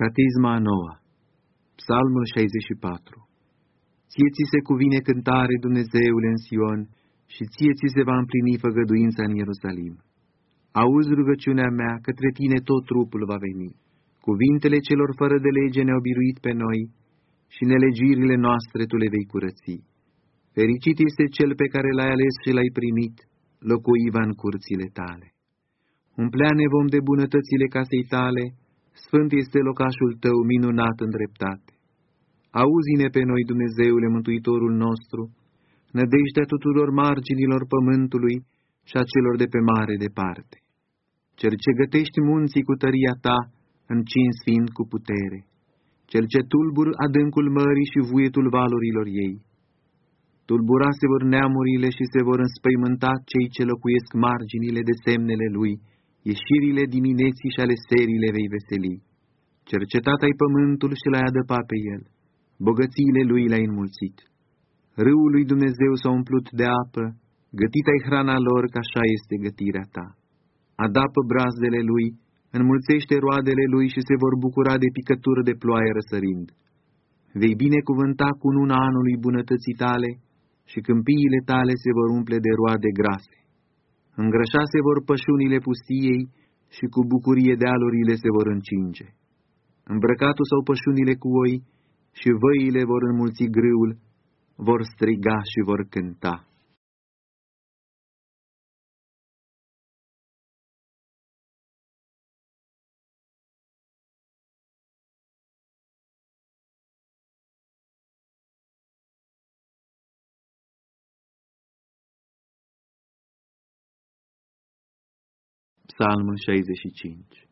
Catisma a noua Psalmul 64 Ție ți se cuvine cântare, Dumnezeule, în Sion, și ție ți se va împlini făgăduința în Ierusalim. Auzi rugăciunea mea, către tine tot trupul va veni. Cuvintele celor fără de lege ne-au biruit pe noi și nelegirile noastre tu le vei curăți. Fericit este cel pe care l-ai ales și l-ai primit, locuiva în curțile tale. Umpleane vom de bunătățile casei tale, sfânt este locașul tău minunat în dreptate. Auzi-ne pe noi, Dumnezeule Mântuitorul nostru, nădejdea tuturor marginilor pământului și a celor de pe mare departe. Cel ce gătești munții cu tăria ta, încins fiind cu putere, cel ce tulbur adâncul mării și vuietul valurilor ei. Tulbura se vor neamurile și se vor înspăimânta cei ce locuiesc marginile de semnele lui, ieșirile dimineții și ale serii le vei veseli. Cercetat ai pământul și l-ai adăpat pe el, bogățiile lui le-ai înmulțit. Râul lui Dumnezeu s-a umplut de apă, gătit ai hrana lor, că așa este gătirea ta. Adapă brazdele lui, înmulțește roadele lui și se vor bucura de picătură de ploaie răsărind. Vei binecuvânta cu luna anului bunătății tale și câmpiile tale se vor umple de roade grase. Îngrășa se vor pășunile pustiei și cu bucurie dealurile se vor încinge. Îmbrăcatul sau pășunile cu oi și văile vor înmulți grâul, vor striga și vor cânta. Psalmul 65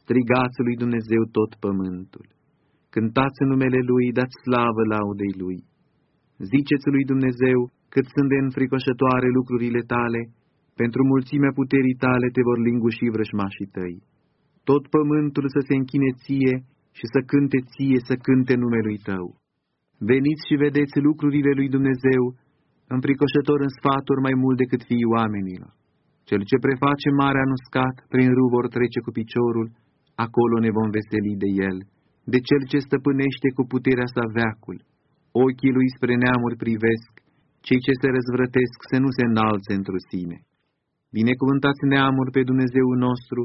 Strigați lui Dumnezeu tot pământul, cântați în numele Lui, dați slavă laudei Lui. Ziceți lui Dumnezeu cât sunt de înfricoșătoare lucrurile tale, pentru mulțimea puterii tale te vor linguși vrășmașii tăi. Tot pământul să se închine ție și să cânte ție, să cânte numelui tău. Veniți și vedeți lucrurile lui Dumnezeu, înfricoșător în sfaturi mai mult decât fiii oamenilor. Cel ce preface marea nuscat, prin râu vor trece cu piciorul, acolo ne vom veseli de el, de cel ce stăpânește cu puterea sa veacul. Ochii lui spre neamuri privesc, cei ce se răzvrătesc să nu se înalțe într-o sine. Binecuvântați neamuri pe Dumnezeu nostru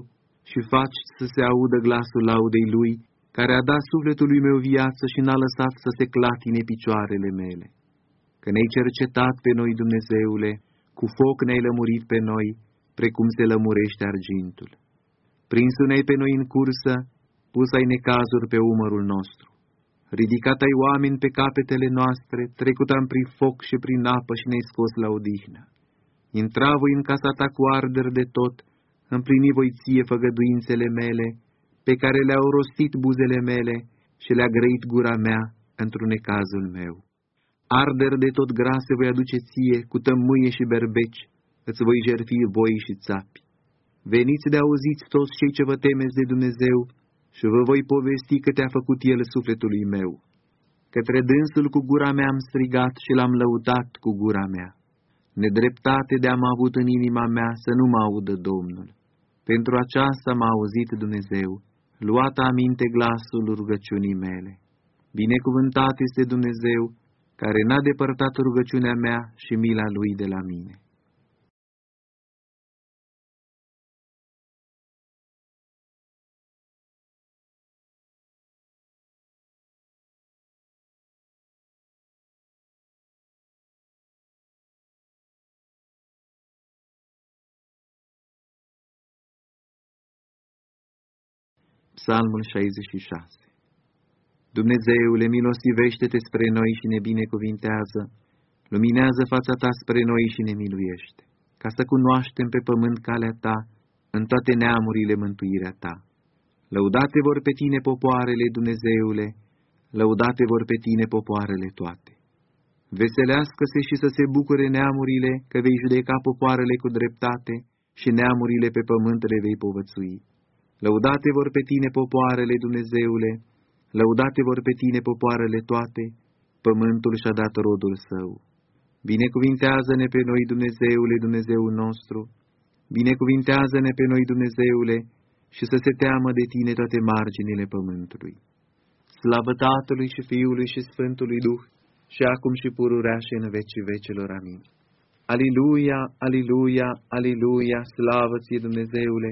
și faci să se audă glasul laudei Lui, care a dat sufletului meu viață și n-a lăsat să se clatine picioarele mele. Că ne-ai cercetat pe noi, Dumnezeule, cu foc ne-ai lămurit pe noi, precum se lămurește argintul. Prinsu-ne pe noi în cursă, pus ai necazuri pe umărul nostru. Ridicat ai oameni pe capetele noastre, trecut am prin foc și prin apă și ne-ai scos la odihnă. Intra voi în casa ta cu arder de tot, împlini voi ție făgăduințele mele, pe care le-au rostit buzele mele și le-a grăit gura mea într-un necazul meu. Arder de tot grase voi aduce ție, cu tămâie și berbeci, îți voi jerfi voi și țapi. Veniți de auziți toți cei ce vă temeți de Dumnezeu și vă voi povesti că te-a făcut El sufletului meu. Către dânsul cu gura mea am strigat și l-am lăutat cu gura mea. Nedreptate de-am avut în inima mea să nu mă audă Domnul. Pentru aceasta m-a auzit Dumnezeu, luat aminte glasul rugăciunii mele. Binecuvântat este Dumnezeu, care n-a depărtat rugăciunea mea și mila Lui de la mine. Psalmul 66 Dumnezeule, milosivește-te spre noi și ne binecuvintează, luminează fața ta spre noi și ne miluiește, ca să cunoaștem pe pământ calea ta, în toate neamurile mântuirea ta. Lăudate vor pe tine popoarele, Dumnezeule, lăudate vor pe tine popoarele toate. Veselească-se și să se bucure neamurile, că vei judeca popoarele cu dreptate și neamurile pe pământ le vei povățui. Lăudate vor pe tine popoarele, Dumnezeule, lăudate vor pe tine popoarele toate, pământul și-a dat rodul său. Binecuvintează-ne pe noi, Dumnezeule, Dumnezeul nostru, binecuvintează-ne pe noi, Dumnezeule, și să se teamă de tine toate marginile pământului. Slavă Tatălui și Fiului și Sfântului Duh, și acum și pururea și în vecii vecelor. Amin. Aliluia, aliluia, aliluia, slavă ție Dumnezeule!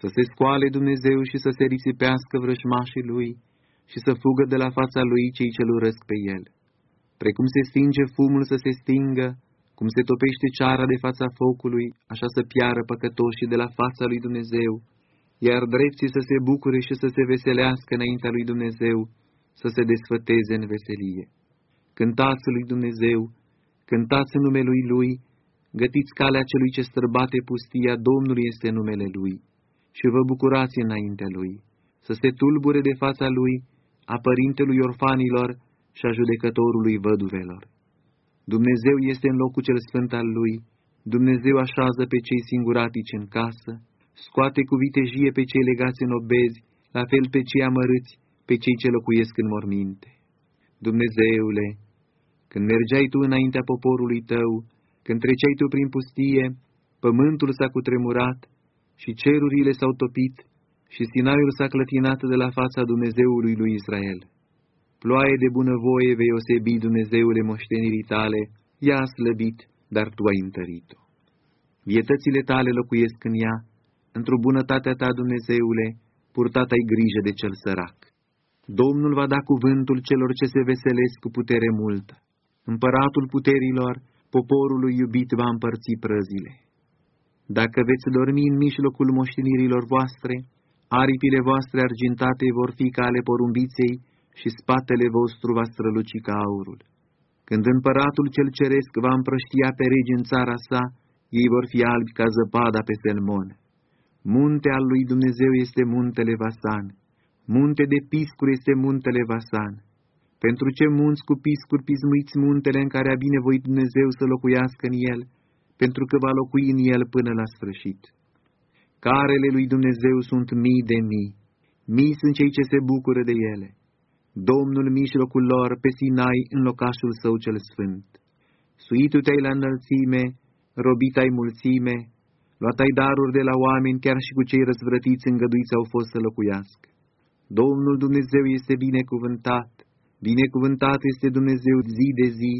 Să se scoale Dumnezeu și să se risipească vrășmașii lui și să fugă de la fața lui cei ce-l urăsc pe el. Precum se stinge fumul să se stingă, cum se topește ceara de fața focului, așa să piară păcătoșii de la fața lui Dumnezeu, iar drepții să se bucure și să se veselească înaintea lui Dumnezeu, să se desfăteze în veselie. Cântați lui Dumnezeu, cântați în numele lui Lui, gătiți calea celui ce străbate pustia, Domnul este numele Lui și vă bucurați înaintea lui, să se tulbure de fața lui, a părintelui orfanilor și a judecătorului văduvelor. Dumnezeu este în locul cel sfânt al lui, Dumnezeu așează pe cei singuratici în casă, scoate cu vitejie pe cei legați în obezi, la fel pe cei amărâți, pe cei ce locuiesc în morminte. Dumnezeule, când mergeai tu înaintea poporului tău, când treceai tu prin pustie, pământul s-a cutremurat, și cerurile s-au topit și Sinaiul s-a clătinat de la fața Dumnezeului lui Israel. Ploaie de bunăvoie vei osebi Dumnezeule moștenirii tale, ea a slăbit, dar tu ai întărit-o. Vietățile tale locuiesc în ea, într-o bunătatea ta, Dumnezeule, purtat ai grijă de cel sărac. Domnul va da cuvântul celor ce se veselesc cu putere multă. Împăratul puterilor, poporului iubit va împărți prăzile. Dacă veți dormi în mijlocul moștenirilor voastre, aripile voastre argintate vor fi ca ale porumbiței și spatele vostru va străluci ca aurul. Când împăratul cel ceresc va împrăștia pe regi în țara sa, ei vor fi albi ca zăpada pe Selmon. Munte al lui Dumnezeu este muntele Vasan, munte de piscuri este muntele Vasan. Pentru ce munți cu piscuri pismuiți muntele în care a binevoit Dumnezeu să locuiască în el, pentru că va locui în el până la sfârșit. Carele lui Dumnezeu sunt mii de mii, mii sunt cei ce se bucură de ele. Domnul mijlocul lor pe Sinai în locașul său cel sfânt. Suitul te-ai la înălțime, robit ai mulțime, luat ai daruri de la oameni, chiar și cu cei răzvrătiți îngăduiți au fost să locuiască. Domnul Dumnezeu este binecuvântat, binecuvântat este Dumnezeu zi de zi,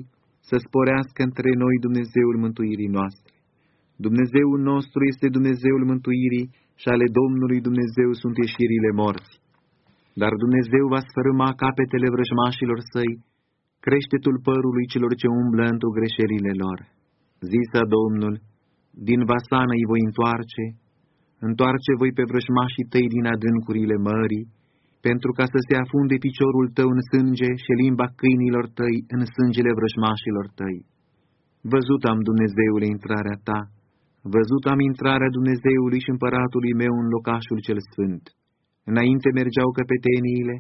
să sporească între noi Dumnezeul mântuirii noastre. Dumnezeul nostru este Dumnezeul mântuirii și ale Domnului Dumnezeu sunt ieșirile morți. Dar Dumnezeu va sfărâma capetele vrăjmașilor săi, creștetul părului celor ce umblă într-o greșelile lor. Zisa Domnul, din vasană îi voi întoarce, întoarce voi pe vrăjmașii tăi din adâncurile mării, pentru ca să se afunde piciorul tău în sânge și limba câinilor tăi în sângele vrăjmașilor tăi. Văzut am, Dumnezeule, intrarea ta, văzut am intrarea Dumnezeului și împăratului meu în locașul cel sfânt. Înainte mergeau căpeteniile,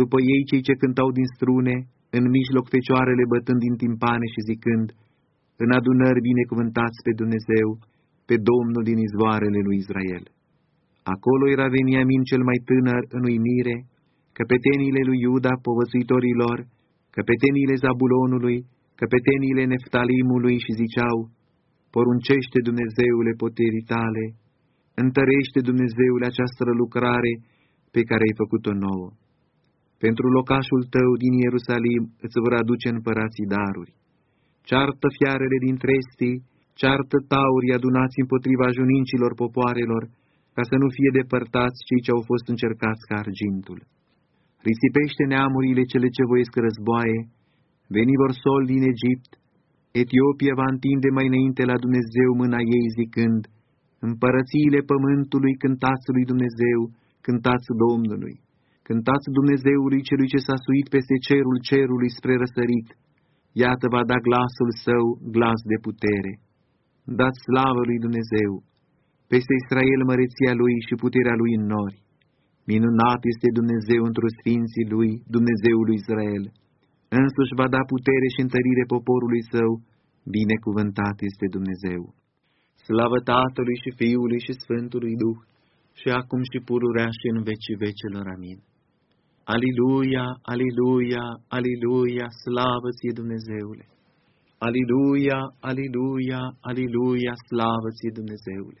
după ei cei ce cântau din strune, în mijloc fecioarele bătând din timpane și zicând, în adunări binecuvântați pe Dumnezeu, pe Domnul din izvoarele lui Israel. Acolo era Veniamin cel mai tânăr în uimire, căpeteniile lui Iuda, povățuitorii lor, căpeteniile Zabulonului, căpeteniile Neftalimului și ziceau, Poruncește Dumnezeule poterii tale, întărește Dumnezeule această lucrare pe care ai făcut-o nouă. Pentru locașul tău din Ierusalim îți vor aduce împărații daruri. Ceartă fiarele din trestii, ceartă taurii adunați împotriva junincilor popoarelor, ca să nu fie depărtați cei ce au fost încercați ca argintul. Risipește neamurile cele ce voiesc războaie, veni vor sol din Egipt, Etiopia va întinde mai înainte la Dumnezeu mâna ei zicând, Împărățiile pământului cântați lui Dumnezeu, cântați Domnului, cântați Dumnezeului celui ce s-a suit peste cerul cerului spre răsărit, iată va da glasul său, glas de putere. Dați slavă lui Dumnezeu, peste Israel măreția lui și puterea lui în nori. Minunat este Dumnezeu într-o sfinții lui, Dumnezeul lui Israel. Însuși va da putere și întărire poporului său, binecuvântat este Dumnezeu. Slavă Tatălui și Fiului și Sfântului Duh, și acum și pururea și în vecii vecelor. Amin. Aliluia, aliluia, aliluia, slavă ție Dumnezeule! Aliluia, aliluia, aliluia, slavă ție Dumnezeule!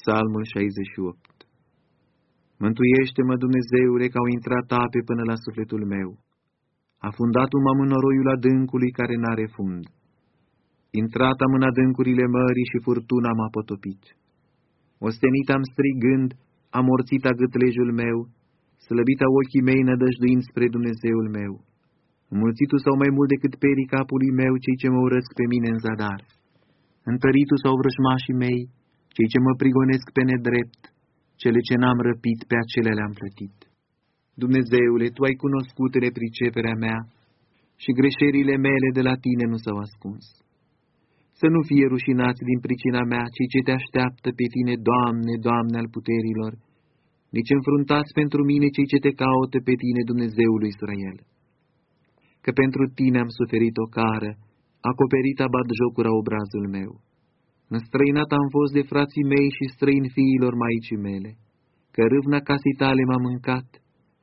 Psalmul 68 Mântuiește-mă, Dumnezeule, că au intrat ape până la sufletul meu. A fundat un în noroiul adâncului care n-are fund. Intrat am în adâncurile mării și furtuna m-a potopit. Ostenit am strigând, am morțit a gâtlejul meu, slăbit a ochii mei nădăjduind spre Dumnezeul meu. Înmulțitul sau mai mult decât perii capului meu cei ce mă urăsc pe mine în zadar. Întăritul sau vrășmașii mei, cei ce mă prigonesc pe nedrept, cele ce n-am răpit, pe acele le-am plătit. Dumnezeule, Tu ai cunoscut repriceperea mea și greșelile mele de la Tine nu s-au ascuns. Să nu fie rușinați din pricina mea cei ce Te așteaptă pe Tine, Doamne, Doamne al puterilor, nici înfruntați pentru mine cei ce Te caută pe Tine, Dumnezeul Israel. Că pentru Tine am suferit o cară, acoperit abat jocura obrazul meu. Înstrăinat am fost de frații mei și străin fiilor maicii mele, că râvna casei tale m-a mâncat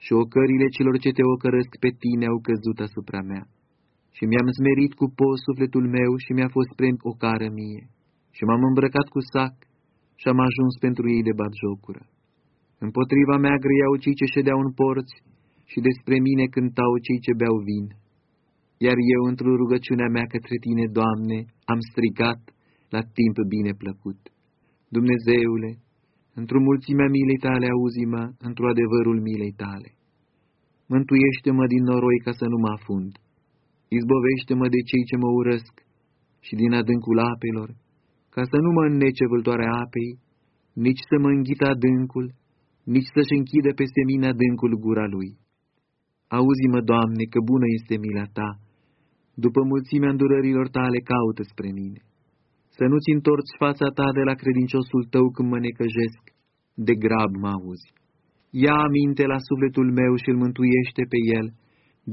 și ocările celor ce te ocărăsc pe tine au căzut asupra mea. Și mi-am smerit cu post sufletul meu și mi-a fost prend o cară mie. Și m-am îmbrăcat cu sac și am ajuns pentru ei de bat jocură. Împotriva mea grăiau cei ce ședeau în porți și despre mine cântau cei ce beau vin. Iar eu, într-o rugăciunea mea către tine, Doamne, am strigat la timp bine plăcut. Dumnezeule, într-o mulțimea milei tale auzi-mă, într-o adevărul milei tale. Mântuiește-mă din noroi ca să nu mă afund. Izbovește-mă de cei ce mă urăsc și din adâncul apelor, ca să nu mă înnece vâltoarea apei, nici să mă înghită adâncul, nici să-și închidă peste mine adâncul gura lui. Auzi-mă, Doamne, că bună este mila Ta, după mulțimea îndurărilor tale caută spre mine să nu-ți întorci fața ta de la credinciosul tău când mă necăjesc, de grab mă auzi. Ia aminte la sufletul meu și îl mântuiește pe el,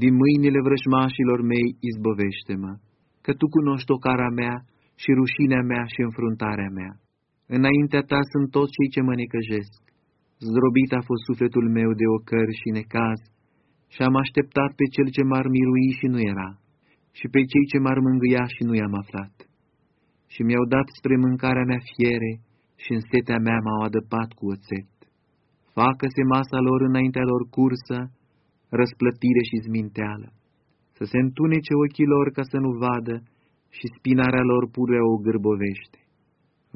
din mâinile vrășmașilor mei izbăvește-mă, că tu cunoști ocara mea și rușinea mea și înfruntarea mea. Înaintea ta sunt toți cei ce mă necăjesc. Zdrobit a fost sufletul meu de ocări și necaz, și am așteptat pe cel ce m-ar mirui și nu era, și pe cei ce m-ar mângâia și nu i-am aflat și mi-au dat spre mâncarea mea fiere și în setea mea m-au adăpat cu oțet. Facă-se masa lor înaintea lor cursă, răsplătire și zminteală, să se întunece ochii lor ca să nu vadă și spinarea lor pure o gârbovește.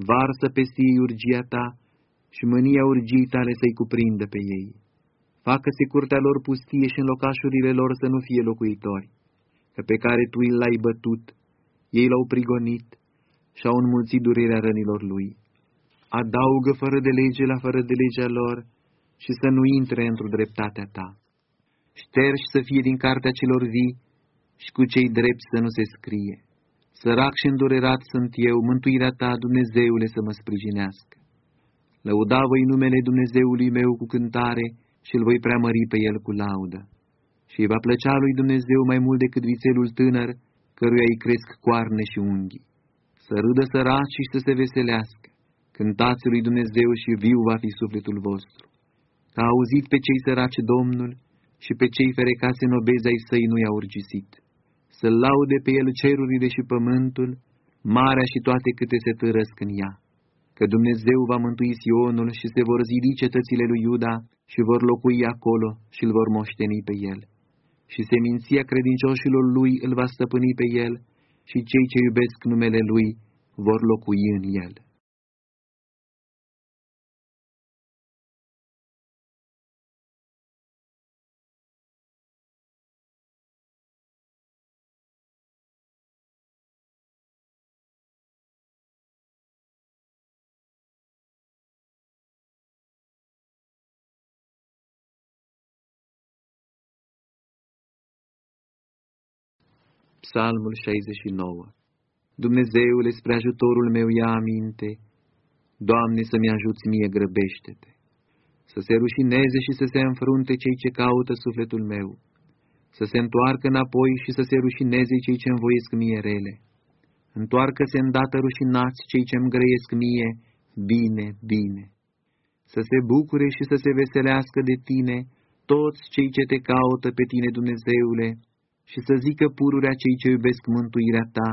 Varsă pe ei urgia ta și mânia urgii tale să-i cuprindă pe ei. Facă-se curtea lor pustie și în locașurile lor să nu fie locuitori, că pe care tu l-ai bătut, ei l-au prigonit, și-au înmulțit durerea rănilor lui. Adaugă fără de lege la fără de legea lor și să nu intre într-o dreptatea ta. Ștergi să fie din cartea celor vii și cu cei drepți să nu se scrie. Sărac și îndurerat sunt eu, mântuirea ta, Dumnezeule, să mă sprijinească. Lăuda voi numele Dumnezeului meu cu cântare și îl voi preamări pe el cu laudă. Și îi va plăcea lui Dumnezeu mai mult decât vițelul tânăr, căruia îi cresc coarne și unghii să râdă săraci și să se veselească. Cântați lui Dumnezeu și viu va fi sufletul vostru. Că a auzit pe cei săraci Domnul și pe cei ferecați în obezi ai săi nu i-a urgisit. Să laude pe el cerurile și pământul, marea și toate câte se târăsc în ea. Că Dumnezeu va mântui Sionul și se vor zidi cetățile lui Iuda și vor locui acolo și îl vor moșteni pe el. Și seminția credincioșilor lui îl va stăpâni pe el și cei ce iubesc numele lui vor locui în el. Psalmul 69 Dumnezeule, spre ajutorul meu ia aminte, Doamne, să-mi ajuți mie, grăbește-te, să se rușineze și să se înfrunte cei ce caută sufletul meu, să se întoarcă înapoi și să se rușineze cei ce învoiesc mie rele. Întoarcă-se îndată rușinați cei ce-mi grăiesc mie, bine, bine. Să se bucure și să se veselească de tine toți cei ce te caută pe tine, Dumnezeule, și să zică pururea cei ce iubesc mântuirea ta,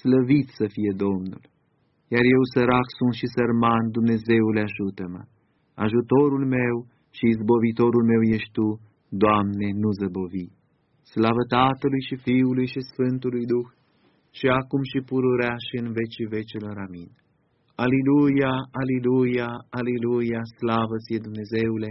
slăvit să fie Domnul. Iar eu sărac sunt și sărman, Dumnezeule ajută-mă. Ajutorul meu și izbovitorul meu ești Tu, Doamne, nu zăbovi. Slavă Tatălui și Fiului și Sfântului Duh, și acum și pururea și în vecii vecilor. Amin. Aliluia, aliluia, aliluia, slavă ție Dumnezeule!